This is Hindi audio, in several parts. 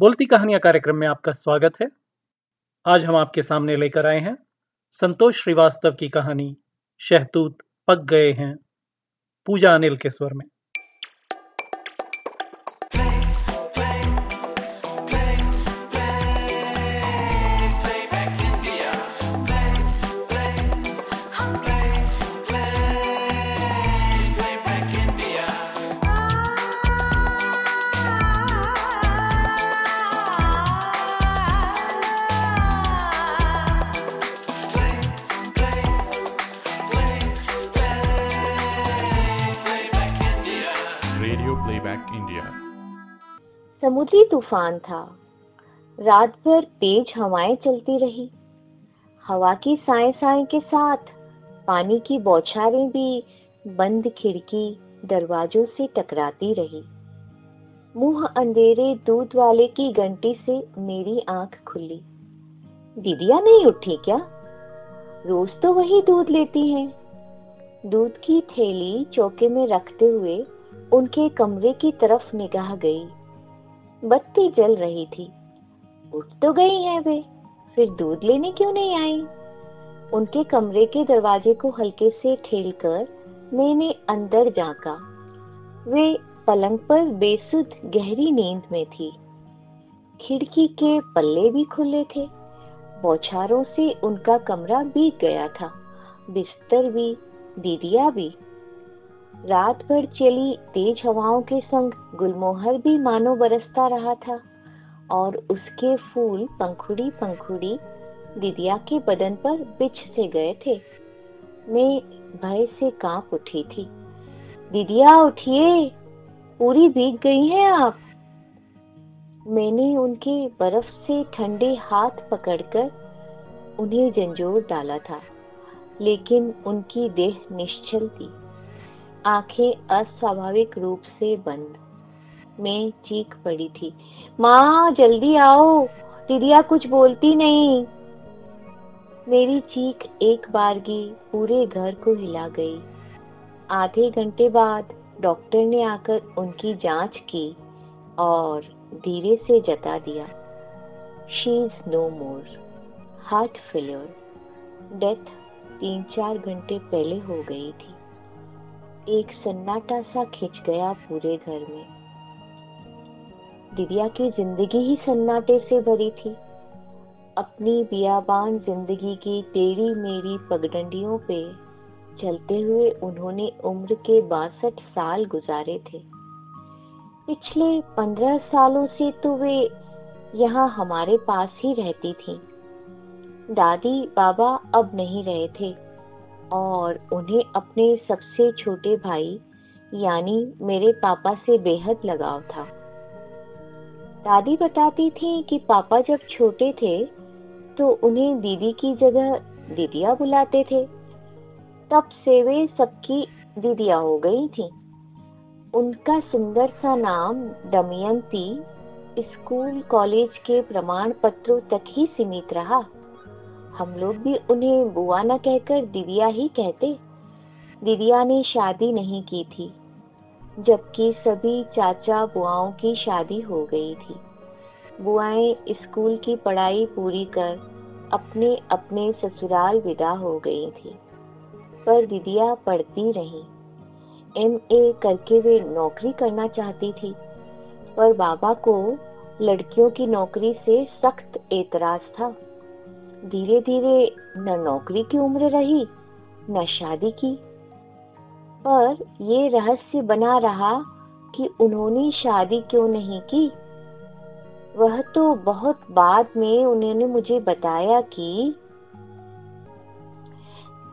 बोलती कहानियाँ कार्यक्रम में आपका स्वागत है। आज हम आपके सामने लेकर आए हैं संतोष श्रीवास्तव की कहानी, शहतूत, पक गए हैं, पूजा अनिल के स्वर में। तूफ़ान था। रात भर तेज हवाएँ चलती रही। हवा की साए साए के साथ पानी की बौछारें भी बंद खिड़की दरवाजों से टकराती रही। मुँह अंधेरे दूध वाले की घंटी से मेरी आँख खुली। दीदिया नहीं उठी क्या? रोज तो वही दूध लेती हैं। दूध की थैली चौके में रखते हुए उनके कमरे की तरफ़ निगाह गई। बत्ती जल रही थी। उठ तो गई हैं वे, फिर दूध लेने क्यों नहीं आई? उनके कमरे के दरवाजे को हल्के से ठेलकर मैंने अंदर झांका। वे पलंग पर बेसुध गहरी नींद में थी। खिड़की के पल्ले भी खुले थे। बौछारों से उनका कमरा बीत गया था। बिस्तर भी, दीदिया भी। रात भर चली तेज हवाओं के संग गुलमोहर भी मानो बरसता रहा था, और उसके फूल पंखुड़ी पंखुड़ी दिदिया के बदन पर बिछ से गए थे। मैं भय से काँप उठी थी। दीदिया उठिए, पूरी भीग गई हैं आप। मैंने उनके बर्फ़ से ठंडे हाथ पकड़कर उन्हें झंझोर डाला था, लेकिन उनकी देह निश्चल थी। आँखें अस्वाभाविक रूप से बंद। मैं चीख पड़ी थी। माँ, जल्दी आओ। दीदिया कुछ बोलती नहीं। मेरी चीख एक बार बारगी पूरे घर को हिला गई। आधे घंटे बाद डॉक्टर ने आकर उनकी जाँच की और धीरे से जता दिया। She is no more heart failure death तीन चार घंटे पहले हो गई थी। एक सन्नाटा सा खिंच गया पूरे घर में। दिव्या की ज़िंदगी ही सन्नाटे से भरी थी। अपनी बियाबान ज़िंदगी की टेढ़ी मेरी पगडंडियों पे चलते हुए उन्होंने उम्र के बासठ साल गुजारे थे। पिछले पंद्रह सालों से तो वे यहाँ हमारे पास ही रहती थी। दादी, बाबा अब नहीं रहे थे। और उन्हें अपने सबसे छोटे भाई, यानी मेरे पापा से बेहद लगाव था। दादी बताती थी कि पापा जब छोटे थे तो उन्हें दीदी की जगह दीदिया बुलाते थे। तब से वे सबकी दीदिया हो गई थी। उनका सुंदर सा नाम दमयंती स्कूल, कॉलेज के प्रमाण पत्रों तक ही सीमित रहा। हम लोग भी उन्हें बुआ न कहकर दिव्या ही कहते। दीदिया ने शादी नहीं की थी, जबकि सभी चाचा बुआओं की शादी हो गई थी। बुआएँ स्कूल की पढ़ाई पूरी कर अपने अपने ससुराल विदा हो गई थी, पर दीदिया पढ़ती रही। एम ए करके वे नौकरी करना चाहती थी, पर बाबा को लड़कियों की नौकरी से सख्त एतराज़ था। धीरे धीरे न नौकरी की उम्र रही, न शादी की। पर ये रहस्य बना रहा कि उन्होंने शादी क्यों नहीं की। वह तो बहुत बाद में उन्होंने मुझे बताया कि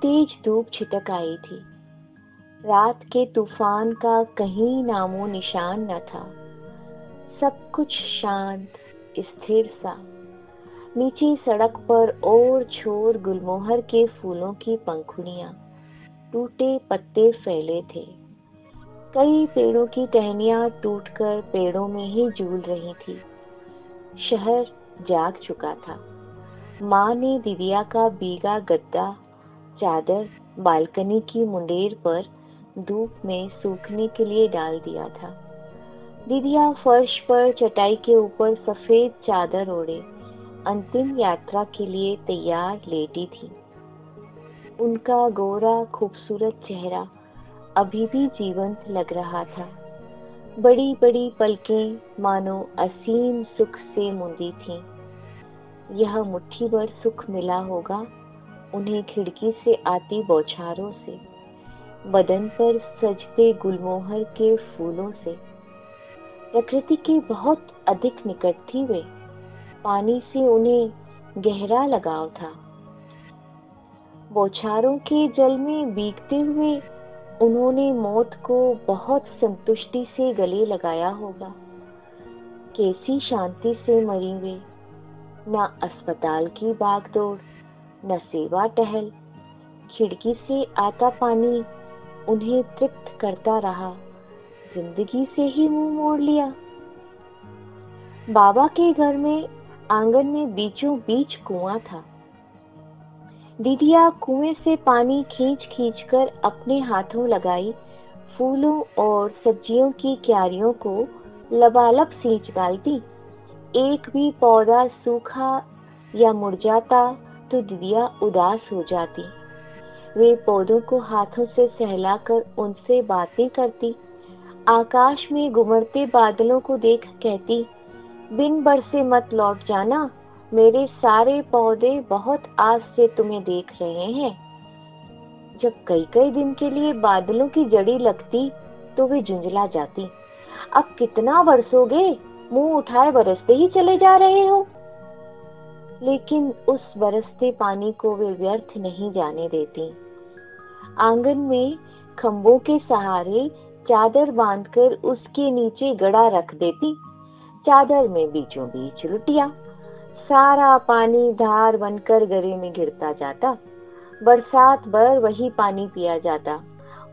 तेज धूप छिटक आई थी। रात के तूफ़ान का कहीं नामो निशान न था। सब कुछ शांत, स्थिर सा। नीचे सड़क पर और छोर गुलमोहर के फूलों की पंखुड़ियाँ टूटे पत्ते फैले थे। कई पेड़ों की टहनियाँ टूटकर पेड़ों में ही झूल रही थी। शहर जाग चुका था। माँ ने दिव्या का बीगा गद्दा, चादर, बालकनी की मुंडेर पर धूप में सूखने के लिए डाल दिया था। दीदिया फर्श पर चटाई के ऊपर सफ़ेद चादर ओढ़े। अंतिम यात्रा के लिए तैयार लेटी थी। उनका गोरा, खूबसूरत चेहरा अभी भी जीवंत लग रहा था। बड़ी बड़ी पलकें मानो असीम सुख से मुंदी थीं। यह मुट्ठी भर सुख मिला होगा उन्हें खिड़की से आती बौछारों से, बदन पर सजते गुलमोहर के फूलों से। प्रकृति के बहुत अधिक निकट थी वे। पानी से उन्हें गहरा लगाव था। बौछारों के जल में बीगते हुए उन्होंने मौत को बहुत संतुष्टि से गले लगाया होगा। कैसी शांति से मरी वे न अस्पताल की बागदौड़ न सेवा टहल। खिड़की से आता पानी उन्हें तृप्त करता रहा। ज़िंदगी से ही मुँह मोड़ लिया। बाबा के घर में आँगन में बीचों बीच कुआँ था। दीदिया कुएँ से पानी खींच खींच कर अपने हाथों लगाई फूलों और सब्जियों की क्यारियों को लबालब सींच डालती। एक भी पौधा सूखा या मुरझाता तो दीदिया उदास हो जाती। वे पौधों को हाथों से सहलाकर उनसे बातें करती। आकाश में गुमरते बादलों को देख कहती बिन बरसे मत लौट जाना। मेरे सारे पौधे बहुत आज से तुम्हें देख रहे हैं। जब कई कई दिन के लिए बादलों की जड़ी लगती तो वे झुंझला जाती। अब कितना बरसोगे? मुँह उठाए बरसते ही चले जा रहे हो। लेकिन उस बरसते पानी को वे व्यर्थ नहीं जाने देती। आँगन में खम्बों के सहारे चादर बांधकर उसके नीचे गड़ा रख देती। चादर में बीचों बीच लुटिया। सारा पानी धार बनकर गले में गिरता जाता। बरसात भर वही पानी पिया जाता।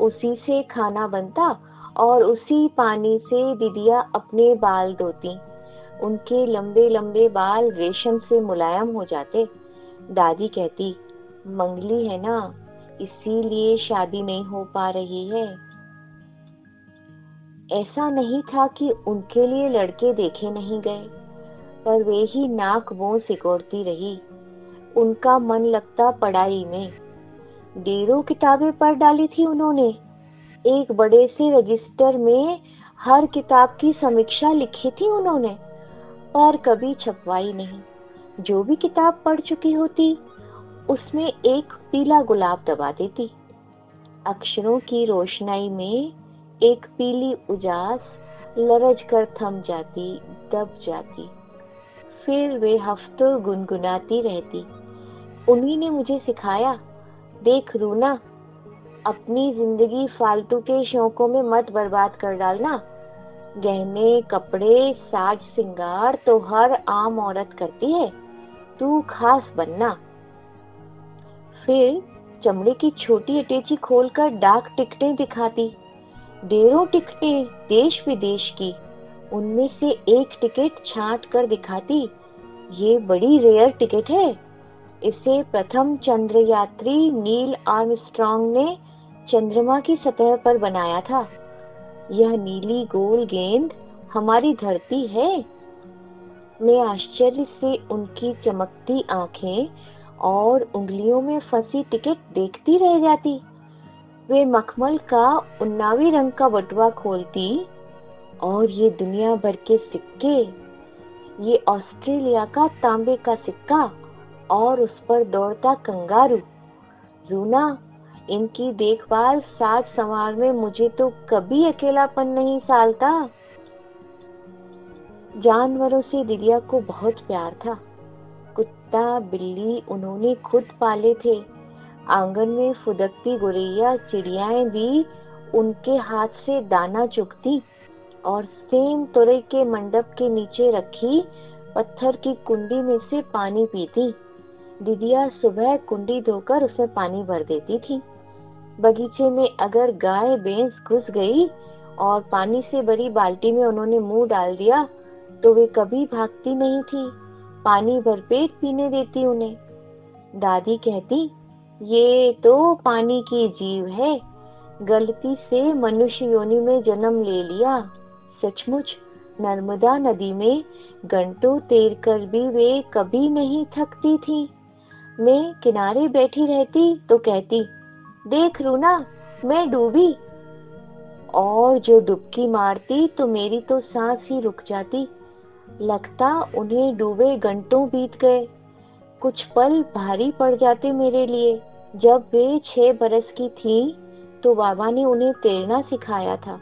उसी से खाना बनता और उसी पानी से दीदिया अपने बाल धोती। उनके लंबे लंबे बाल रेशम से मुलायम हो जाते। दादी कहती, मंगली है ना, इसीलिए शादी नहीं हो पा रही है। ऐसा नहीं था कि उनके लिए लड़के देखे नहीं गए, पर वे ही नाक बो सिकोड़ती रही। उनका मन लगता पढ़ाई में। डेरों किताबें पढ़ डाली थी उन्होंने। एक बड़े से रजिस्टर में हर किताब की समीक्षा लिखी थी उन्होंने, पर कभी छपवाई नहीं। जो भी किताब पढ़ चुकी होती, उसमें एक पीला गुलाब दबा देती। अक्षरों की रोशनाई में एक पीली उजास लरज कर थम जाती, दब जाती। फिर वे हफ्तों गुनगुनाती रहती। उन्हीं ने मुझे सिखाया, देख रूना, अपनी ज़िंदगी फालतू के शौकों में मत बर्बाद कर डालना। गहने, कपड़े, साज सिंगार तो हर आम औरत करती है, तू खास बनना। फिर चमड़े की छोटी अटैची खोलकर डाक टिकटें दिखाती। डेरों टिकटें देश विदेश की, उनमें से एक टिकट छांट कर दिखाती। ये बड़ी रेयर टिकट है। इसे प्रथम चंद्र यात्री नील आर्मस्ट्रॉन्ग ने चंद्रमा की सतह पर बनाया था। यह नीली गोल गेंद हमारी धरती है। मैं आश्चर्य से उनकी चमकती आँखें और उंगलियों में फंसी टिकट देखती रह जाती। वे मखमल का उन्नावी रंग का बटुआ खोलती और ये दुनिया भर के सिक्के, ये ऑस्ट्रेलिया का तांबे का सिक्का और उस पर दौड़ता कंगारू। रूना, इनकी देखभाल साज संवार में मुझे तो कभी अकेलापन नहीं सालता। जानवरों से दिलिया को बहुत प्यार था। कुत्ता बिल्ली उन्होंने खुद पाले थे। आँगन में फुदकती गुरैया चिड़ियाएँ भी उनके हाथ से दाना चुगती और सेम तुरई के मंडप के नीचे रखी पत्थर की कुंडी में से पानी पीती। दीदिया सुबह कुंडी धोकर उसमें पानी भर देती थी। बगीचे में अगर गाय भैंस घुस गई और पानी से भरी बाल्टी में उन्होंने मुँह डाल दिया तो वे कभी भागती नहीं थी। पानी भरपेट पीने देती उन्हें। दादी कहती ये तो पानी की जीव है। गलती से मनुष्य योनि में जन्म ले लिया। सचमुच, नर्मदा नदी में घंटों तैर कर भी वे कभी नहीं थकती थी। मैं किनारे बैठी रहती तो कहती, देख रूना, मैं डूबी। और जो डुबकी मारती तो मेरी तो सांस ही रुक जाती। लगता उन्हें डूबे घंटों बीत गए। कुछ पल भारी पड़ जाते मेरे लिए। जब वे छह बरस की थी तो बाबा ने उन्हें तैरना सिखाया था।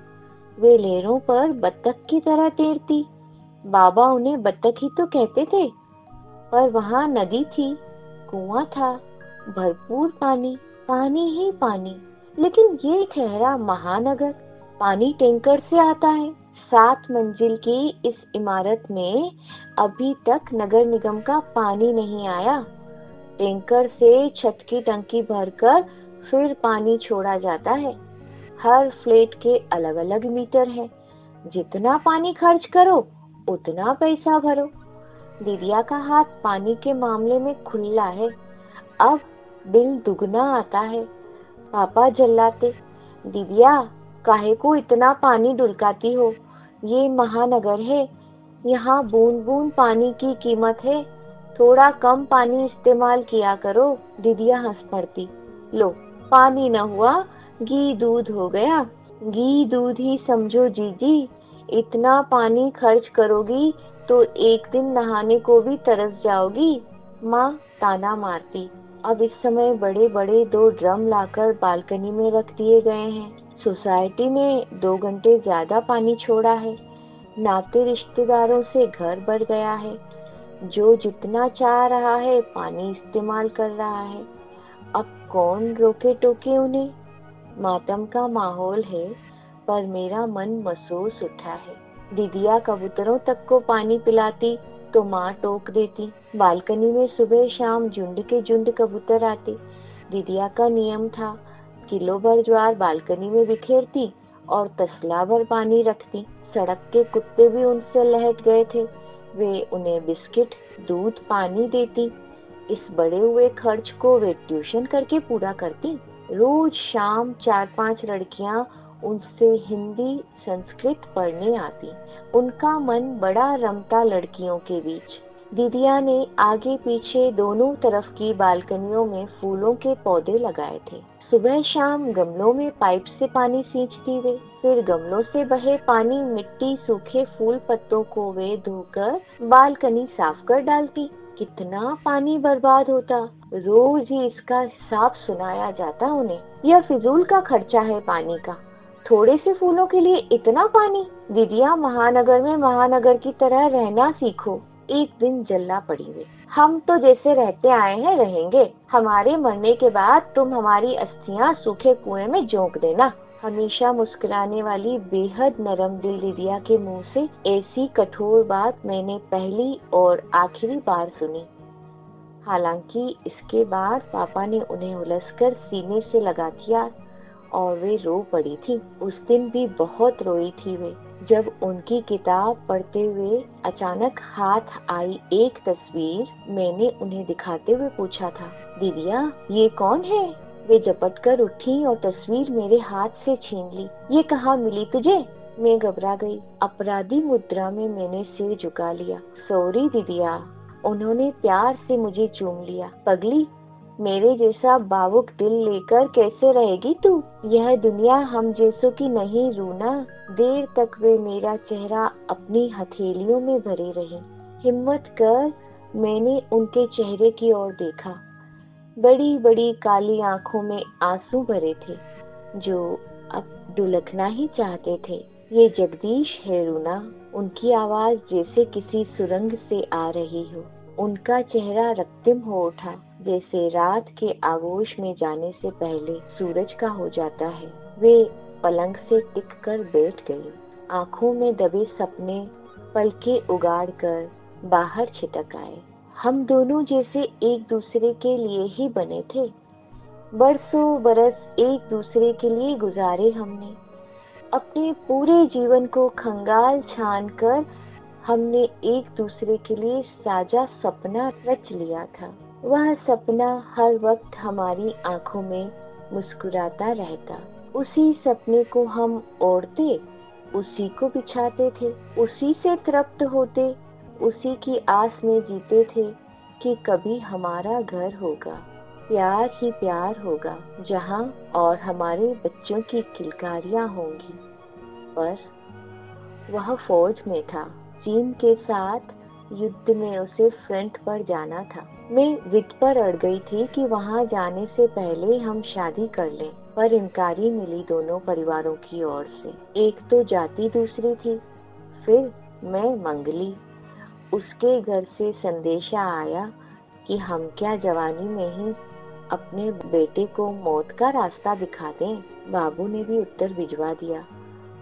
वे लहरों पर बत्तख की तरह तैरती। बाबा उन्हें बत्तख ही तो कहते थे। पर वहाँ नदी थी, कुआँ था, भरपूर पानी पानी ही पानी। लेकिन ये ठहरा महानगर, पानी टैंकर से आता है। सात मंजिल की इस इमारत में अभी तक नगर निगम का पानी नहीं आया। टैंकर से छत की टंकी भरकर फिर पानी छोड़ा जाता है। हर फ्लैट के अलग अलग मीटर है। जितना पानी खर्च करो, उतना पैसा भरो। दीदिया का हाथ पानी के मामले में खुला है। अब बिल दुगना आता है। पापा जल्लाते दीदिया काहे को इतना पानी डुलकाती हो? ये महानगर है। यहाँ बूंद बूंद पानी की कीमत है। थोड़ा कम पानी इस्तेमाल किया करो, दीदिया हंस पड़ती। लो, पानी न हुआ, घी दूध हो गया। घी दूध ही समझो जीजी, इतना पानी खर्च करोगी तो एक दिन नहाने को भी तरस जाओगी। माँ ताना मारती। अब इस समय बड़े बड़े दो ड्रम लाकर बालकनी में रख दिए गए हैं। सोसाइटी ने दो घंटे ज़्यादा पानी छोड़ा है। नाते रिश्तेदारों से घर बढ़ गया है। जो जितना चाह रहा है, पानी इस्तेमाल कर रहा है। अब कौन रोके टोके उन्हें? मातम का माहौल है, पर मेरा मन महसूस उठा है। दीदिया कबूतरों तक को पानी पिलाती तो माँ टोक देती। बालकनी में सुबह शाम झुंड के झुंड कबूतर आते। दीदिया का नियम था किलो भर ज्वार बालकनी में बिखेरती और तसला भर पानी रखती। सड़क के कुत्ते भी उनसे लहट गए थे। वे उन्हें बिस्किट, दूध, पानी देती। इस बड़े हुए खर्च को वे ट्यूशन करके पूरा करती। रोज शाम चार पाँच लड़कियाँ उनसे हिंदी, संस्कृत पढ़ने आती। उनका मन बड़ा रमता लड़कियों के बीच। दीदिया ने आगे पीछे दोनों तरफ़ की बालकनियों में फूलों के पौधे लगाए थे। सुबह शाम गमलों में पाइप से पानी सींचती वे फिर गमलों से बहे पानी मिट्टी सूखे फूल पत्तों को वे धोकर बालकनी साफ़ कर डालती। कितना पानी बर्बाद होता। रोज ही इसका हिसाब सुनाया जाता उन्हें। यह फिजूल का खर्चा है पानी का। थोड़े से फूलों के लिए इतना पानी। दीदिया महानगर में महानगर की तरह रहना सीखो। एक दिन जल्ला पड़ी वे हम तो जैसे रहते आए हैं, रहेंगे। हमारे मरने के बाद तुम हमारी अस्थियाँ सूखे कुएँ में झोंक देना। हमेशा मुस्कुराने वाली बेहद नरम दिल दीदिया के मुँह से ऐसी कठोर बात मैंने पहली और आखिरी बार सुनी। हालाँकि इसके बाद पापा ने उन्हें उलझकर सीने से लगा दिया और वे रो पड़ी थी। उस दिन भी बहुत रोई थी वे। जब उनकी किताब पढ़ते हुए अचानक हाथ आई एक तस्वीर, मैंने उन्हें दिखाते हुए पूछा था दीदिया ये कौन है? वे झपट कर उठी और तस्वीर मेरे हाथ से छीन ली। ये कहाँ मिली तुझे? मैं घबरा गई। अपराधी मुद्रा में मैंने सिर झुका लिया। सॉरी दीदिया उन्होंने प्यार से मुझे चूम लिया। पगली मेरे जैसा भावुक दिल लेकर कैसे रहेगी तू? यह दुनिया हम जैसों की नहीं, रूना। देर तक वे मेरा चेहरा अपनी हथेलियों में भरे रहे। हिम्मत कर, मैंने उनके चेहरे की ओर देखा। बड़ी बड़ी काली आँखों में आँसू भरे थे, जो अब डुलकना ही चाहते थे। ये जगदीश है, रूना। उनकी आवाज़ जैसे किसी सुरंग से आ रही हो। उनका चेहरा रक्तिम हो उठा, जैसे रात के आगोश में जाने से पहले सूरज का हो जाता है। वे पलंग से टिक कर बैठ गई आँखों में दबे सपने पलके उगाड़ कर बाहर छिटक आए। हम दोनों जैसे एक दूसरे के लिए ही बने थे। बरसों बरस एक दूसरे के लिए गुजारे हमने। अपने पूरे जीवन को खंगाल छान कर हमने एक दूसरे के लिए साझा सपना रच लिया था। वह सपना हर वक्त हमारी आँखों में मुस्कुराता रहता। उसी सपने को हम ओढ़ते, उसी को बिछाते थे, उसी से तृप्त होते, उसी की आस में जीते थे कि कभी हमारा घर होगा। प्यार ही प्यार होगा, जहाँ और हमारे बच्चों की किलकारियाँ होंगी। पर वह फौज में था। चीन के साथ युद्ध में उसे फ्रंट पर जाना था। मैं विद पर अड़ गई थी कि वहाँ जाने से पहले हम शादी कर लें, पर इनकारी मिली दोनों परिवारों की ओर से। एक तो जाति, दूसरी थी। फिर मैं मंगली। उसके घर से संदेशा आया कि हम क्या जवानी में ही अपने बेटे को मौत का रास्ता दिखा दें। बाबू ने भी उत्तर भिजवा दिया।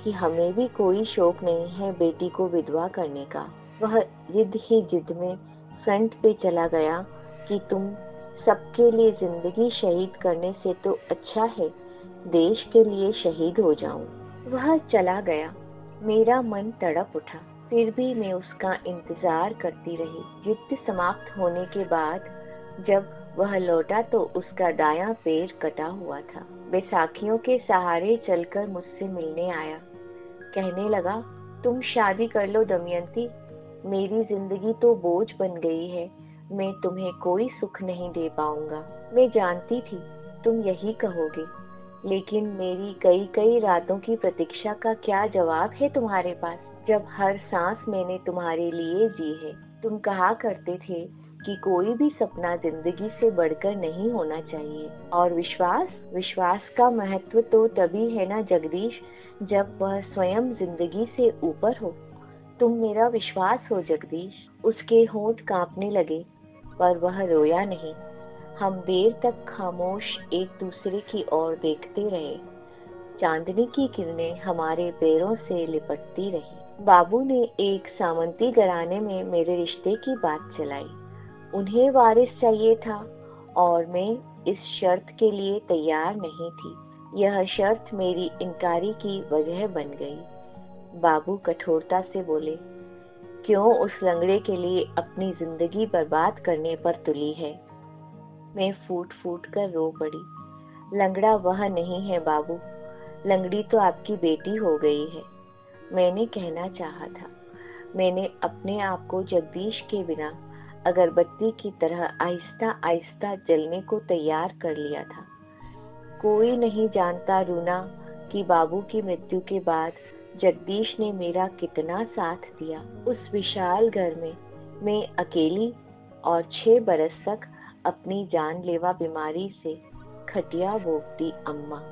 कि हमें भी कोई शौक नहीं है बेटी को विधवा करने का। वह जिद ही जिद में फ्रंट पे चला गया कि तुम सबके लिए ज़िंदगी शहीद करने से तो अच्छा है, देश के लिए शहीद हो जाऊँ। वह चला गया। मेरा मन तड़प उठा। फिर भी मैं उसका इंतज़ार करती रही। युद्ध समाप्त होने के बाद जब वह लौटा तो उसका दायां पैर कटा हुआ था। बैसाखियों के सहारे चलकर मुझसे मिलने आया। कहने लगा, तुम शादी कर लो दमयंती। मेरी ज़िंदगी तो बोझ बन गई है। मैं तुम्हें कोई सुख नहीं दे पाऊँगा। मैं जानती थी, तुम यही कहोगे। लेकिन मेरी कई कई रातों की प्रतीक्षा का क्या जवाब है तुम्हारे पास? जब हर सांस मैंने तुम्हारे लिए जी है। तुम कहा करते थे कि कोई भी सपना ज़िंदगी से बढ़कर नहीं होना चाहिए। और विश्वास? विश्वास का महत्व तो तभी है ना जगदीश जब वह स्वयं ज़िंदगी से ऊपर हो, तुम मेरा विश्वास हो जगदीश, उसके होंठ कांपने लगे, पर वह रोया नहीं। हम देर तक खामोश एक दूसरे की ओर देखते रहे। चांदनी की किरणें हमारे पैरों से लिपटती रही। बाबू ने एक सामंती घराने में मेरे रिश्ते की बात चलाई। उन्हें वारिस चाहिए था और मैं इस शर्त के लिए तैयार नहीं थी। यह शर्त मेरी इनकारी की वजह बन गई। बाबू कठोरता से बोले, क्यों उस लंगड़े के लिए अपनी ज़िंदगी बर्बाद करने पर तुली है? मैं फूट फूट कर रो पड़ी। लंगड़ा वह नहीं है बाबू, लंगड़ी तो आपकी बेटी हो गई है। मैंने कहना चाहा था। मैंने अपने आप को जगदीश के बिना अगरबत्ती की तरह आहिस्ता आहिस्ता जलने को तैयार कर लिया था। कोई नहीं जानता रूना कि बाबू की मृत्यु के बाद जगदीश ने मेरा कितना साथ दिया। उस विशाल घर में मैं अकेली और छह बरस तक अपनी जानलेवा बीमारी से खटिया बोगती अम्मा।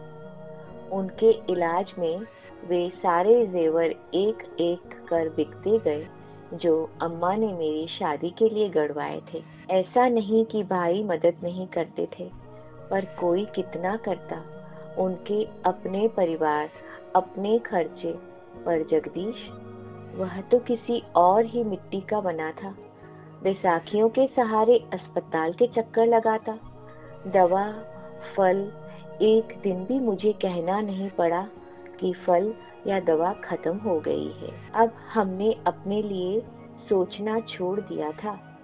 उनके इलाज में वे सारे जेवर एक एक कर बिकते गए, जो अम्मा ने मेरी शादी के लिए गड़वाए थे। ऐसा नहीं कि भाई मदद नहीं करते थे। पर कोई कितना करता। उनके अपने परिवार, अपने खर्चे, पर जगदीश, वह तो किसी और ही मिट्टी का बना था। बैसाखियों के सहारे अस्पताल के चक्कर लगाता। दवा, फल, एक दिन भी मुझे कहना नहीं पड़ा कि फल या दवा खत्म हो गई है। अब हमने अपने लिए सोचना छोड़ दिया था।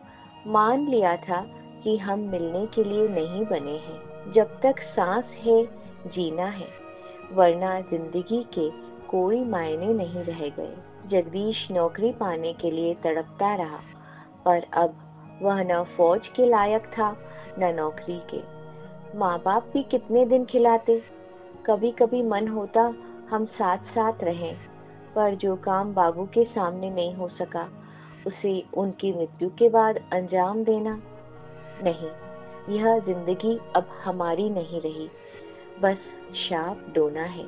मान लिया था कि हम मिलने के लिए नहीं बने हैं। जब तक सांस है, जीना है, वरना ज़िंदगी के कोई मायने नहीं रह गए। जगदीश नौकरी पाने के लिए तड़पता रहा, पर अब वह न फौज के लायक था, न नौकरी के। माँ बाप भी कितने दिन खिलाते? कभी कभी मन होता, हम साथ साथ रहें। पर जो काम बाबू के सामने नहीं हो सका, उसे उनकी मृत्यु के बाद अंजाम देना नहीं। यह ज़िंदगी अब हमारी नहीं रही। बस शाप डोना है।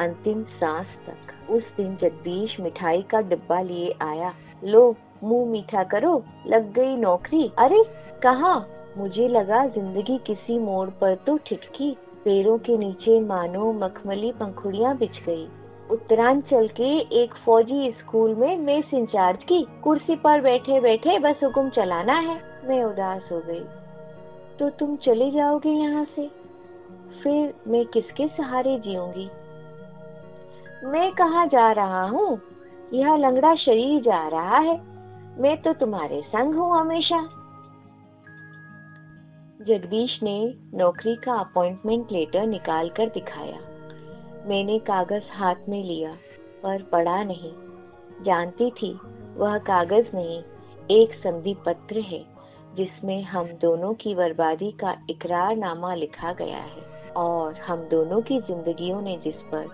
अंतिम सांस तक। उस दिन जगदीश मिठाई का डिब्बा लिए आया। लो, मुँह मीठा करो। लग गई नौकरी। अरे, कहा? मुझे लगा ज़िंदगी किसी मोड़ पर तो ठिठकी। पैरों के नीचे मानो मखमली पंखुड़ियाँ बिछ गई। उत्तरांचल के एक फौजी स्कूल में मेस इंचार्ज की। कुर्सी पर बैठे बैठे बस हुक्म चलाना है। मैं उदास हो गई। तो तुम चले जाओगे यहाँ से? फिर मैं किसके सहारे जीऊँगी? मैं कहा जा रहा हूँ? यह लंगड़ा शरीर जा रहा है। मैं तो तुम्हारे संग हूँ हमेशा। जगदीश ने नौकरी का अपॉइंटमेंट लेटर निकाल कर दिखाया। मैंने कागज़ हाथ में लिया, पर पढ़ा नहीं। जानती थी, वह कागज़ नहीं, एक संधि पत्र है। जिसमें हम दोनों की बर्बादी का इकरारनामा लिखा गया है और हम दोनों की जिंदगियों ने जिस पर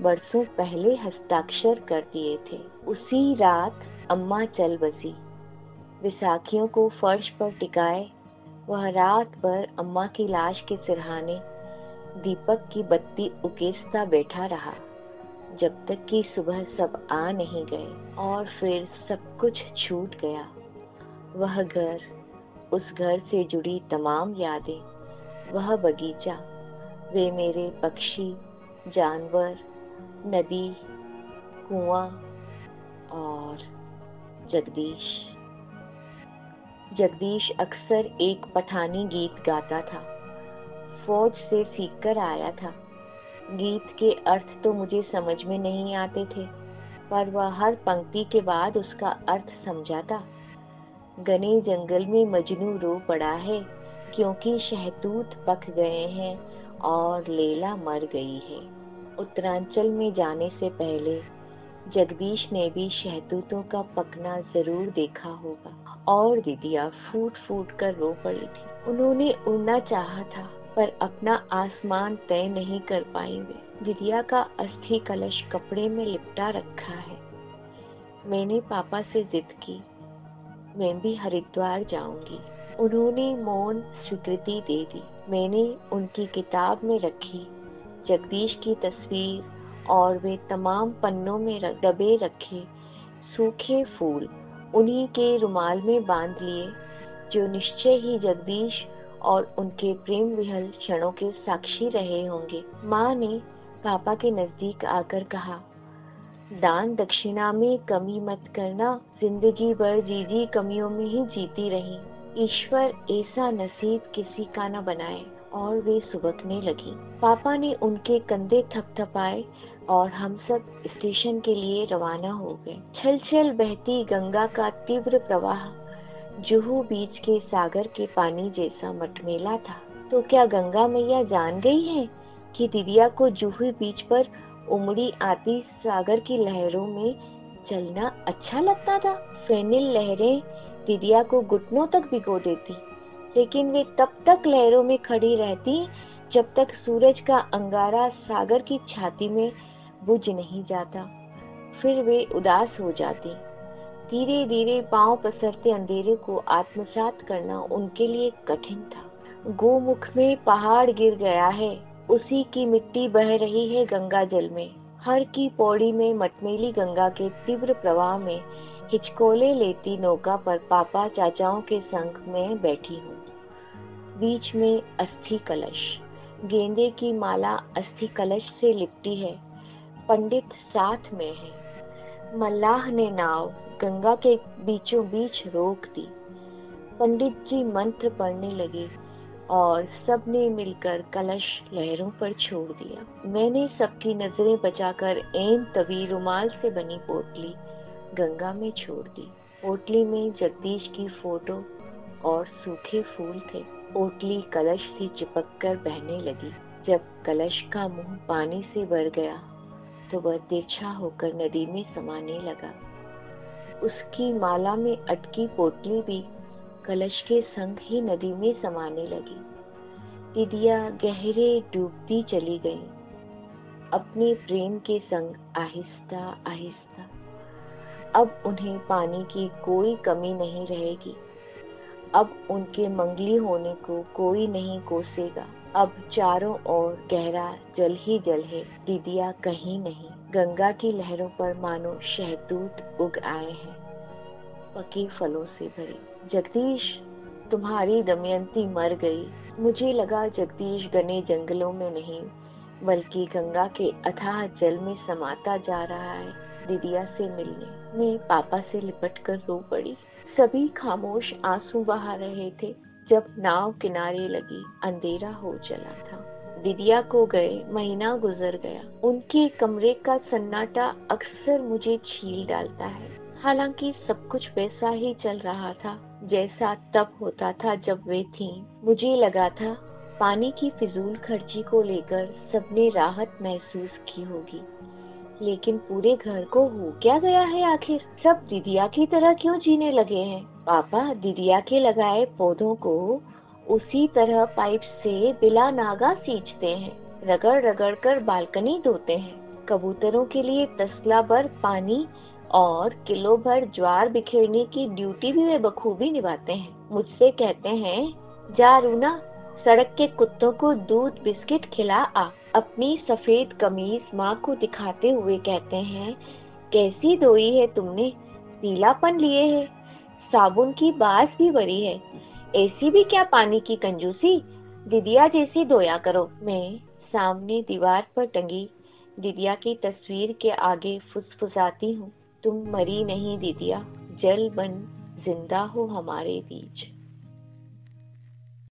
बरसों पहले हस्ताक्षर कर दिए थे, उसी रात अम्मा चल बसी। विसाखियों को फर्श पर टिकाए, वह रात भर अम्मा की लाश के सिरहाने दीपक की बत्ती उकेसता बैठा रहा, जब तक कि सुबह सब आ नहीं गए और फिर सब कुछ छूट गया। वह घर उस घर से जुड़ी तमाम यादें। वह बगीचा, वे मेरे पक्षी, जानवर, नदी, कुआँ और जगदीश। जगदीश अक्सर एक पठानी गीत गाता था। फौज से सीख कर आया था। गीत के अर्थ तो मुझे समझ में नहीं आते थे, पर वह हर पंक्ति के बाद उसका अर्थ समझाता। घने जंगल में मजनू रो पड़ा है, क्योंकि शहतूत पक गए हैं और लेला मर गई है। उत्तरांचल में जाने से पहले जगदीश ने भी शहतूतों का पकना ज़रूर देखा होगा और दीदिया फूट फूट कर रो पड़ी थी। उन्होंने उड़ना चाहा था, पर अपना आसमान तय नहीं कर पाएँगे दिदिया का अस्थि कलश कपड़े में लिपटा रखा है। मैंने पापा से जिद की मैं भी हरिद्वार जाऊँगी। उन्होंने मौन स्वीकृति दे दी। मैंने उनकी किताब में रखी, जगदीश की तस्वीर, और वे तमाम पन्नों में दबे रखे सूखे फूल उन्हीं के रुमाल में बाँध लिए, जो निश्चय ही जगदीश और उनके प्रेम विहल क्षणों के साक्षी रहे होंगे। माँ ने पापा के नज़दीक आकर कहा दान दक्षिणा में कमी मत करना, ज़िंदगी भर जीजी कमियों में ही जीती रही। ईश्वर ऐसा नसीब किसी का न बनाए, और वे सुबकने लगी। पापा ने उनके कंधे थपथपाए, और हम सब स्टेशन के लिए रवाना हो गए। छल छल बहती गंगा का तीव्र प्रवाह, जुहू बीच के सागर के पानी जैसा मटमेला था। तो क्या गंगा मैया जान गई है कि दिदिया को जुहू बीच पर उमड़ी आती सागर की लहरों में चलना अच्छा लगता था। फेनिल लहरें दिदिया को घुटनों तक भिगो देती, लेकिन वे तब तक लहरों में खड़ी रहती जब तक सूरज का अंगारा सागर की छाती में बुझ नहीं जाता। फिर वे उदास हो जाती। धीरे धीरे पाँव पसरते अंधेरे को आत्मसात करना उनके लिए कठिन था। गोमुख में पहाड़ गिर गया है। उसी की मिट्टी बह रही है गंगा जल में। हर की पौड़ी में मटमेली गंगा के तीव्र प्रवाह में हिचकोले लेती नौका पर पापा चाचाओं के संग में बैठी हूँ। बीच में अस्थि कलश। गेंदे की माला अस्थि कलश से लिपटी है। पंडित साथ में है। मल्लाह ने नाव गंगा के बीचों बीच रोक दी। पंडित जी मंत्र पढ़ने लगे। और सबने मिलकर कलश लहरों पर छोड़ दिया। मैंने सबकी नज़रें बचाकर एन तभी रुमाल से बनी पोटली गंगा में छोड़ दी। पोटली में जगदीश की फ़ोटो और सूखे फूल थे। पोटली कलश से चिपक कर बहने लगी। जब कलश का मुँह पानी से भर गया तो वह तिरछा होकर नदी में समाने लगा। उसकी माला में अटकी पोटली भी कलश के संग ही नदी में समाने लगी। दीदिया गहरे डूबती चली गई। अपने प्रेम के संग आहिस्ता आहिस्ता। अब उन्हें पानी की कोई कमी नहीं रहेगी। अब उनके मंगली होने को कोई नहीं कोसेगा। अब चारों ओर गहरा जल ही जल है। दीदिया कहीं नहीं। गंगा की लहरों पर मानो शहतूत उग आए हैं। पके फलों से भरे। जगदीश, तुम्हारी दमयंती मर गई। मुझे लगा जगदीश घने जंगलों में नहीं, बल्कि गंगा के अथाह जल में समाता जा रहा है दीदिया से मिलने। मैं पापा से लिपट कर रो पड़ी। सभी खामोश आँसू बहा रहे थे। जब नाव किनारे लगी, अंधेरा हो चला था। दिदिया को गए महीना गुजर गया। उनके कमरे का सन्नाटा अक्सर मुझे छील डालता है। हालाँकि सब कुछ वैसा ही चल रहा था, जैसा तब होता था जब वे थीं। मुझे लगा था, पानी की फिजूल खर्ची को लेकर सबने राहत महसूस की होगी। लेकिन पूरे घर को हो क्या गया है आखिर? सब दीदिया की तरह क्यों जीने लगे हैं? पापा, दीदिया के लगाए पौधों को उसी तरह पाइप से बिला नागा सींचते हैं। रगड़ रगड़ कर बालकनी धोते हैं। कबूतरों के लिए तसला भर पानी और किलो भर ज्वार बिखेरने की ड्यूटी भी वे बखूबी निभाते हैं। मुझसे कहते हैं, जा रूना, सड़क के कुत्तों को दूध बिस्किट खिला आ। अपनी सफ़ेद कमीज माँ को दिखाते हुए कहते हैं, कैसी धोई है तुमने? पीलापन लिए है। साबुन की बास भी बड़ी है। ऐसी भी क्या पानी की कंजूसी? दिदिया जैसी धोया करो। मैं सामने दीवार पर टंगी। दिदिया की तस्वीर के आगे फुसफुसाती हूँ। तुम मरी नहीं दीदिया जल बन ज़िंदा हो हमारे बीच।